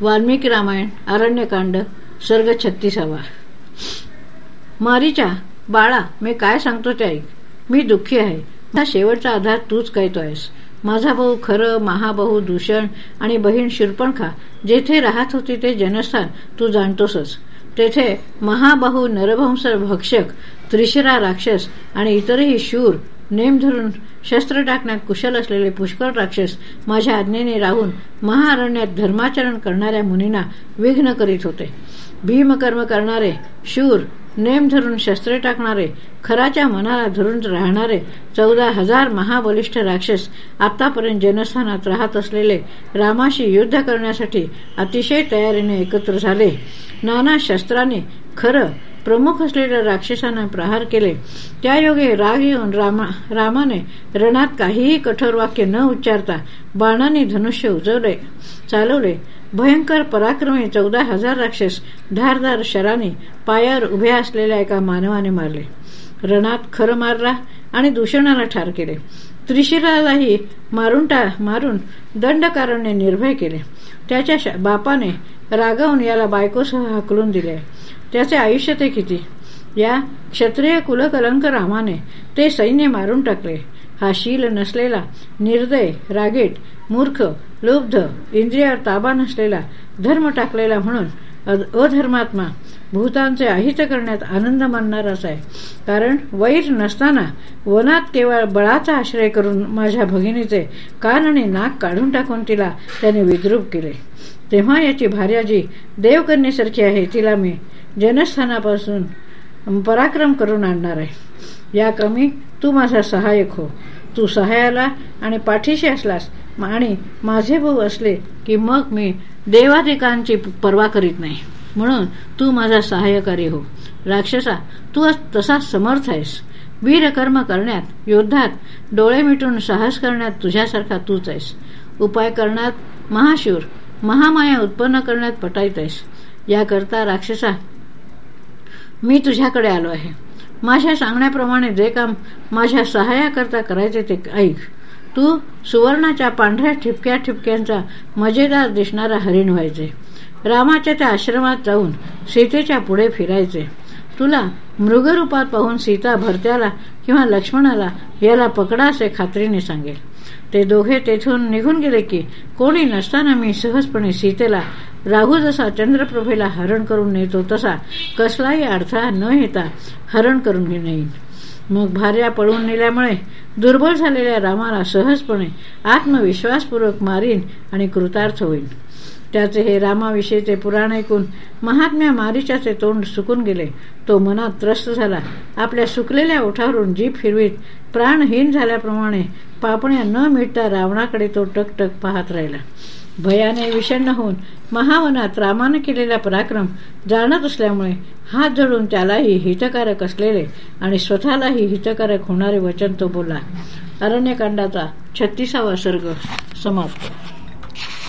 वाल्मिकी रामायण अरण्यकांड सर्ग छत्तीसावा. मारीच्या बाळा मी काय सांगतो ते ऐक. मी दुःखी आहे. हा शेवटचा आधार तूच तो आहेस माझा भाऊ खरं महाभाऊ दूषण आणि बहीण शिरपणखा जेथे राहत होती ते जनस्थान तू जाणतोसच. तेथे महाबाहू नरभंस भक्षक त्रिशिरा राक्षस आणि इतरही शूर नेम धरून शस्त्र टाकण्यात कुशल असलेले पुष्कळ राक्षस माझ्या आज्ञेने राहून महाअरण्यात धर्माचरण करणाऱ्या मुनींना विघ्न करीत होते. भीमकर्म करणारे शूर नेम धरून शस्त्रे टाकणारे खराच्या मनाला धरून राहणारे चौदा हजार महाबलिष्ठ राक्षस आतापर्यंत जनस्थानात राहत असलेले रामाशी युद्ध करण्यासाठी अतिशय तयारीने एकत्र झाले. नाना शस्त्राने खरं प्रमुख असलेल्या राक्षसांना प्रहार केले. त्यायोगे राग येऊन रामा रामाने रणात काहीही कठोर वाक्य न उच्चारता बाणाने धनुष्य उजवले चालवले. भयंकर पराक्रमी चौदा हजार राक्षस धारदार शराने पायावर उभ्या असलेल्या एका मानवाने मारले. रणात खरं मारला आणि दूषणाला ठार केले. त्रिशिरालाही मारून टा मारून दंडकारण्य निर्भय केले. त्याच्या बापाने रागवून याला बायकोसह हाकलून दिले. त्याचे आयुष्य ते किती? या क्षत्रिय कुलकलंक रामाने ते सैन्य मारून टाकले. हा शील नसलेला निर्दय रागेट मूर्ख लुब्ध इंद्रियावर ताबा नसलेला धर्म टाकलेला म्हणून अधर्मात्मा भूतांचे अहित करण्यात आनंद मानणाराच आहे. कारण वैर नसताना वनात केवळ बळाचा आश्रय करून माझ्या भगिनीचे कान आणि नाक काढून टाकून तिला त्याने विद्रूप केले. तेव्हा याची भार्या जी देवकन्येसारखी आहे तिला मी जनस्थानापासून पराक्रम करून आणणार आहे. या कमी तू माझा सहाय्यक हो. तू सहाय्याला आणि पाठीशी असलास आणि माझे भाऊ असले की मग मी देवाधिकांची पर्वा करीत नाही. म्हणून तू माझा सहाय्यकारी हो. राक्षसा तू तसा समर्थ आहेस. वीरकर्म करण्यात युद्धात डोळे मिटून साहस करण्यात तुझ्यासारखा तूच आहेस. उपाय करण्यात महाशूर महामाया उत्पन्न करण्यात पटाईत आहेस. याकरता राक्षसा मी तुझ्याकडे आलो आहे. माझ्या सांगण्याप्रमाणे जे काम माझ्या सहाय्याकरता करायचे ते ऐक. तू सुवर्णाच्या पांढऱ्या ठिपक्या ठिपक्यांचा मजेदार दिसणारा हरिण व्हायचे. रामाच्या त्या आश्रमात जाऊन सीतेच्या पुढे फिरायचे. तुला मृगरूपात पाहून सीता भरत्याला किंवा लक्ष्मणाला याला पकडा असे खात्रीने सांगेल. ते दोघे तेथून निघून गेले की कोणी नसताना मी सहजपणे सीतेला राहू जसा चंद्रप्रभेला हरण करून नेतो तसा कसलाही अडथळा न येता हरण करून नेईन मग भार्या पळून नेल्यामुळे दुर्बल झालेल्या रामाला सहजपणे आत्मविश्वासपूर्वक मारीन आणि कृतार्थ होईल. त्याचे हे रामाविषयीचे पुराण ऐकून महात्म्या मारिचाचे तोंड सुकून गेले. तो मनात त्रस्त झाला. आपल्या सुकलेल्या ओठावरून जीप फिरवीत प्राणहीन झाल्याप्रमाणे पापण्या न मिटता रावणाकडे तो टकटक पाहत राहिला. भयाने विषण्ण होऊन महावनात रामानं केलेला पराक्रम जाणत असल्यामुळे हात जोडून त्यालाही हितकारक असलेले आणि स्वतःलाही हितकारक होणारे वचन तो बोलला. अरण्यकांडाचा छत्तीसावा सर्ग समाप्त.